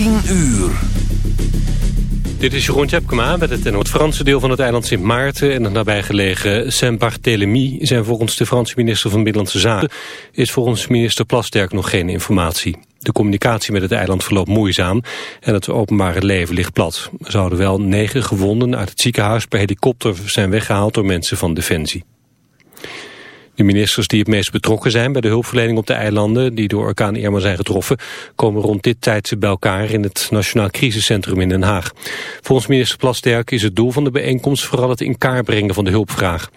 10 uur. Dit is Jeroen Tjepkema met het Noord-Franse deel van het eiland Sint Maarten... en het nabijgelegen Saint-Barthélemy zijn volgens de Franse minister van Binnenlandse Zaken... is volgens minister Plasterk nog geen informatie. De communicatie met het eiland verloopt moeizaam en het openbare leven ligt plat. Er zouden wel negen gewonden uit het ziekenhuis per helikopter zijn weggehaald door mensen van Defensie. De ministers die het meest betrokken zijn bij de hulpverlening op de eilanden... die door orkaan Irma zijn getroffen... komen rond dit tijdstip bij elkaar in het Nationaal Crisiscentrum in Den Haag. Volgens minister Plasterk is het doel van de bijeenkomst... vooral het in kaart brengen van de hulpvraag.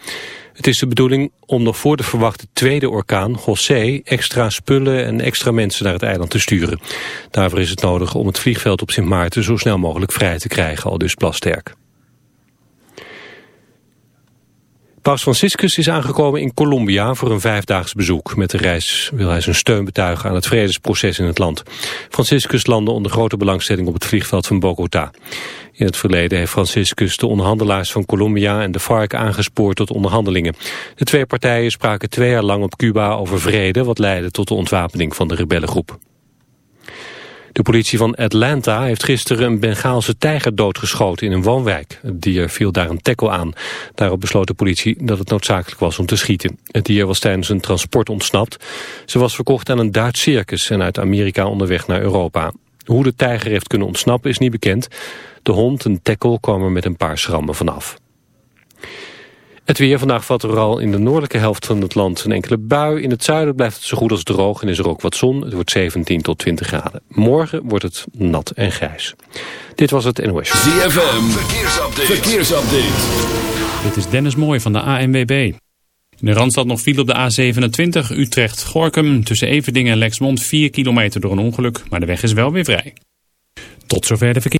Het is de bedoeling om nog voor de verwachte tweede orkaan, José, extra spullen en extra mensen naar het eiland te sturen. Daarvoor is het nodig om het vliegveld op Sint Maarten zo snel mogelijk vrij te krijgen, al dus Plasterk. Paus Franciscus is aangekomen in Colombia voor een vijfdaags bezoek. Met de reis wil hij zijn steun betuigen aan het vredesproces in het land. Franciscus landde onder grote belangstelling op het vliegveld van Bogota. In het verleden heeft Franciscus de onderhandelaars van Colombia en de FARC aangespoord tot onderhandelingen. De twee partijen spraken twee jaar lang op Cuba over vrede, wat leidde tot de ontwapening van de rebellengroep. De politie van Atlanta heeft gisteren een Bengaalse tijger doodgeschoten in een woonwijk. Het dier viel daar een tackle aan. Daarop besloot de politie dat het noodzakelijk was om te schieten. Het dier was tijdens een transport ontsnapt. Ze was verkocht aan een Duits circus en uit Amerika onderweg naar Europa. Hoe de tijger heeft kunnen ontsnappen is niet bekend. De hond en tackle komen met een paar schrammen vanaf. Het weer vandaag valt er al in de noordelijke helft van het land een enkele bui. In het zuiden blijft het zo goed als droog en is er ook wat zon. Het wordt 17 tot 20 graden. Morgen wordt het nat en grijs. Dit was het NOS. ZFM, verkeersupdate. verkeersupdate. Dit is Dennis Mooij van de ANWB. In de Randstad nog viel op de A27 Utrecht-Gorkum. Tussen Everdingen en Lexmond 4 kilometer door een ongeluk. Maar de weg is wel weer vrij. Tot zover de verkeer.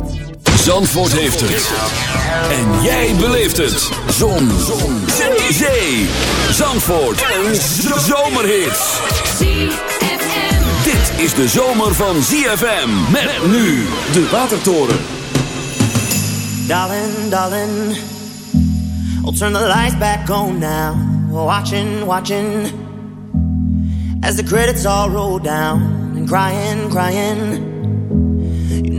Zandvoort heeft het. En jij beleeft het. Zon. Zon. Zee. Zee. Zandvoort. Een zomerhit. Dit is de zomer van ZFM. Met nu de Watertoren. Darling, darling. I'll turn the lights back on now. Watching, watching. As the credits all roll down. And crying, crying.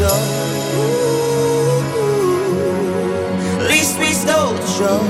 show. Least we stole the show.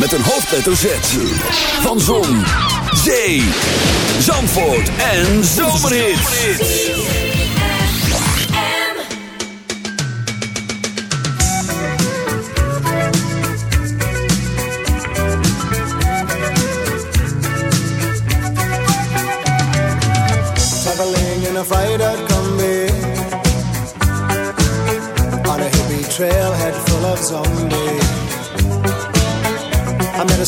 met een hoofdletter Z. Van Zon, Zee, Zandvoort en Zomerhit. Traveling in a feyder kan mee. On a hippie trail, head full of zombies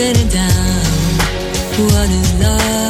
gonna love?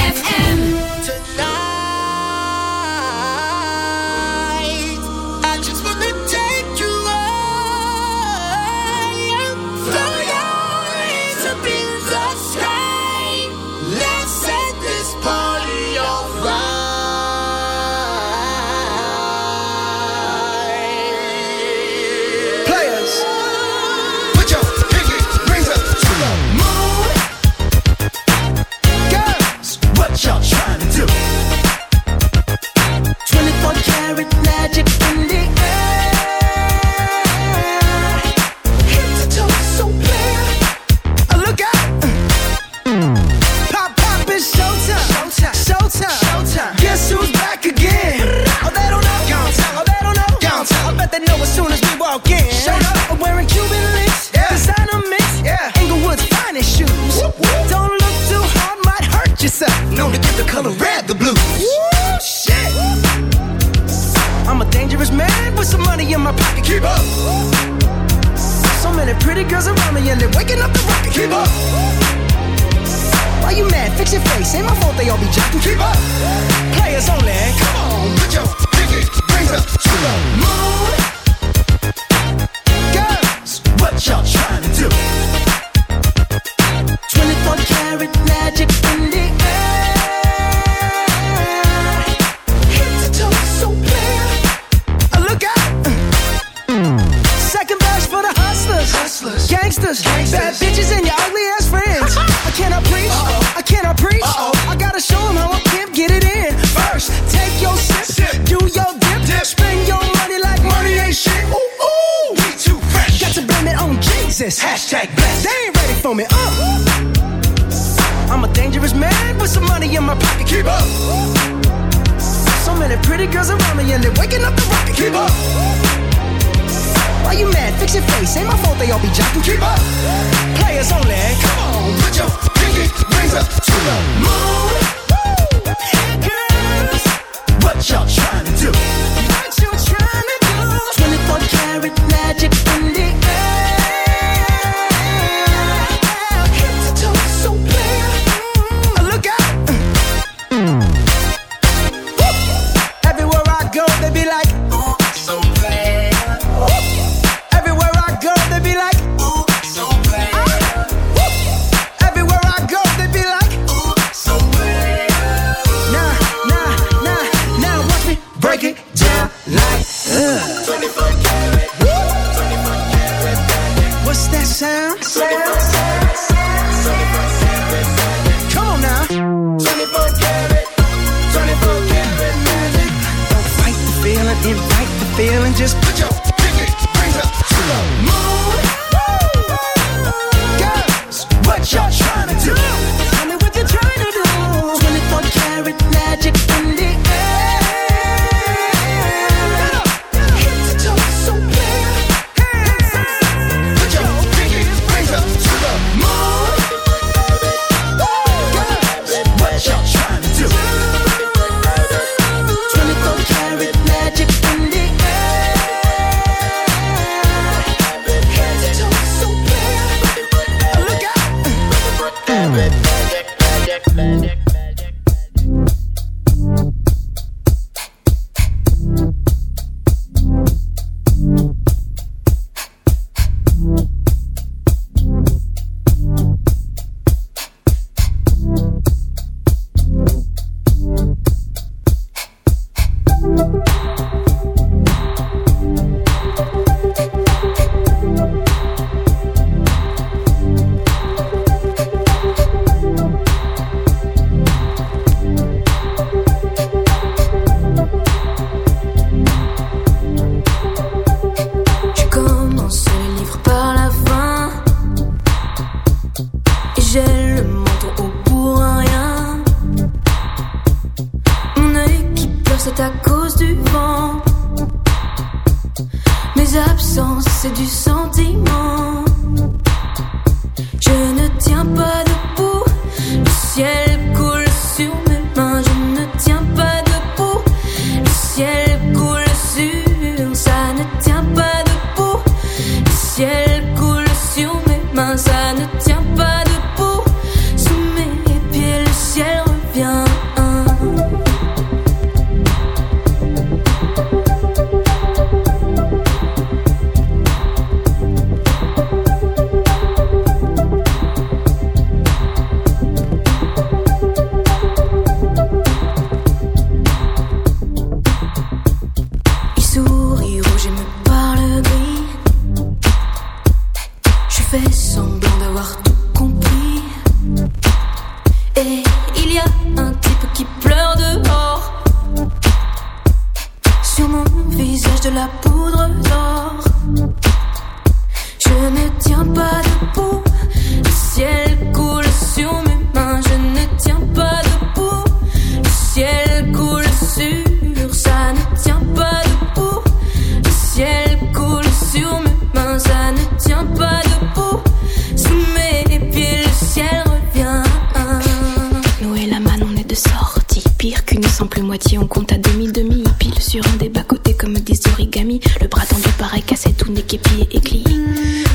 Pire qu'une simple moitié, on compte à demi-demi. Pile sur un des bas-côtés comme des origamis. Le bras tendu paraît cassé, tout n'est qu'épié et.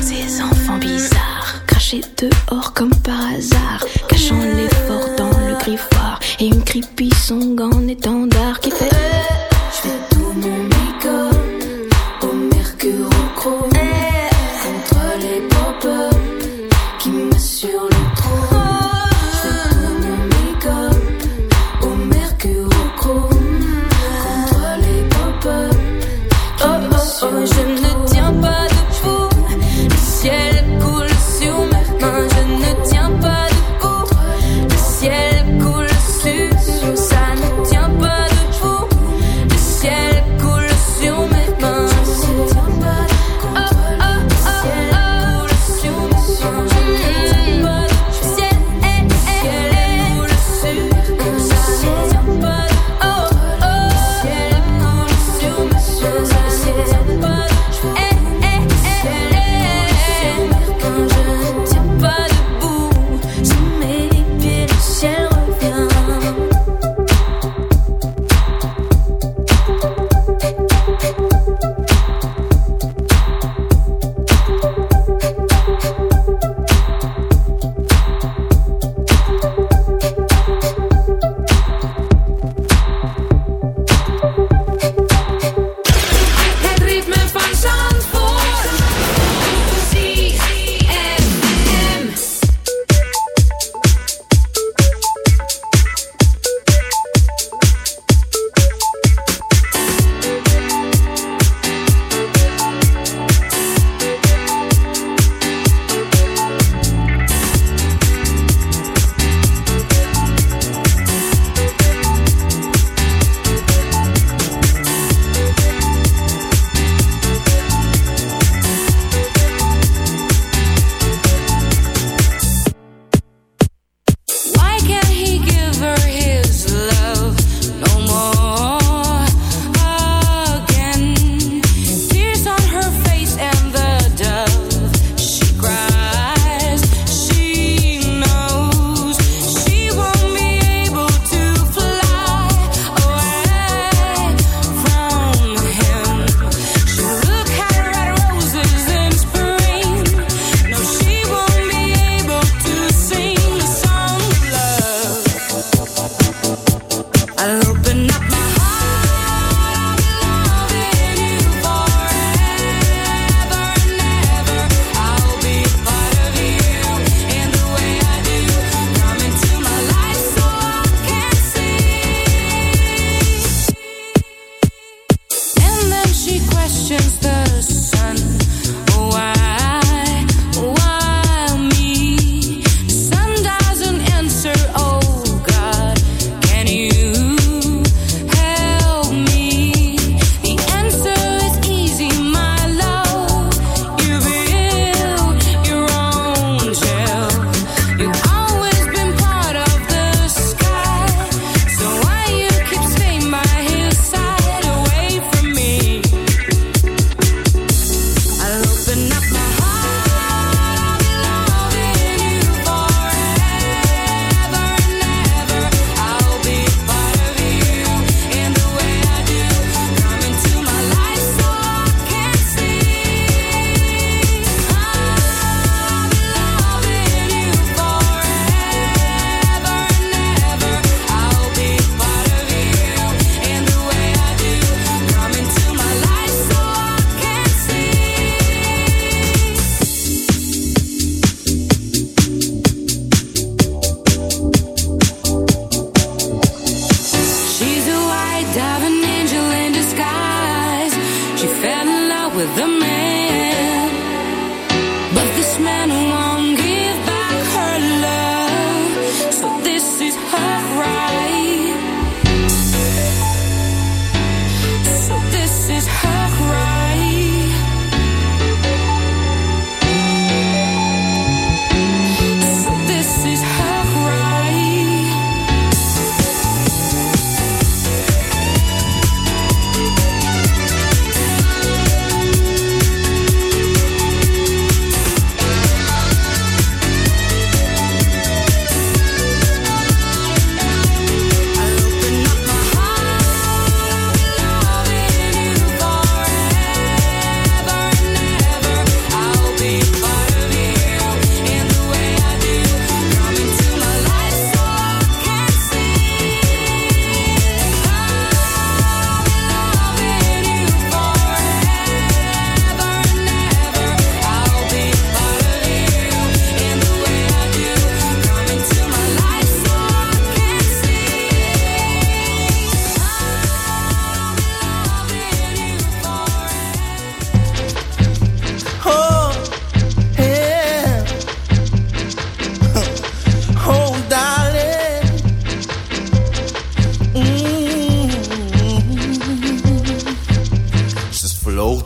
Ces enfants bizarres, crachés dehors comme par hasard, cachant l'effort dans le griffoir. Et une creepy en étendard qui fait.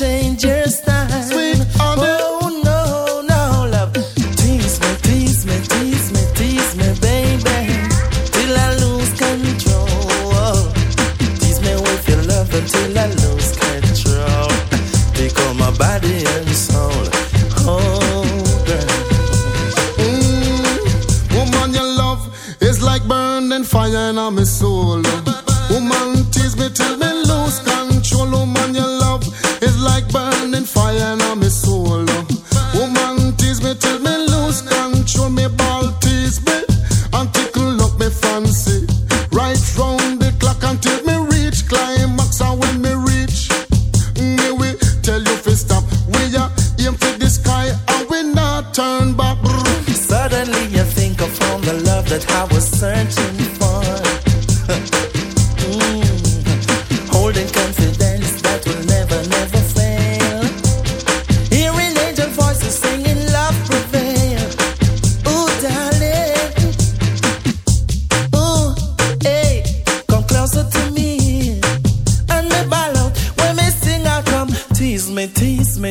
change your style. Sweet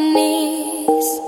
knees.